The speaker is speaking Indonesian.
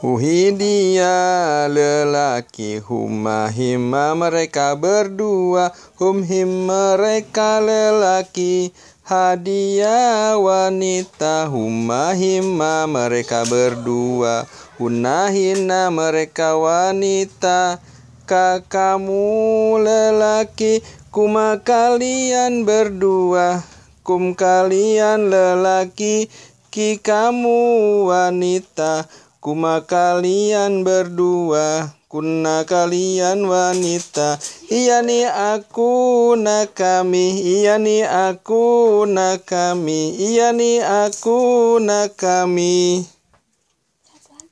Uhi dia lelaki Huma hima mereka berdua. Hum him mereka lelaki Hadiah wanita. Huma hima mereka berdua. Hunna hina mereka wanita. Kakamu lelaki Kuma kalian berdua. Kum kalian lelaki Ki kamu wanita Kuma kalian berdua Kuna kalian wanita. Iya ni aku nak kami Iya ni aku nak kami Iya ni aku nak kami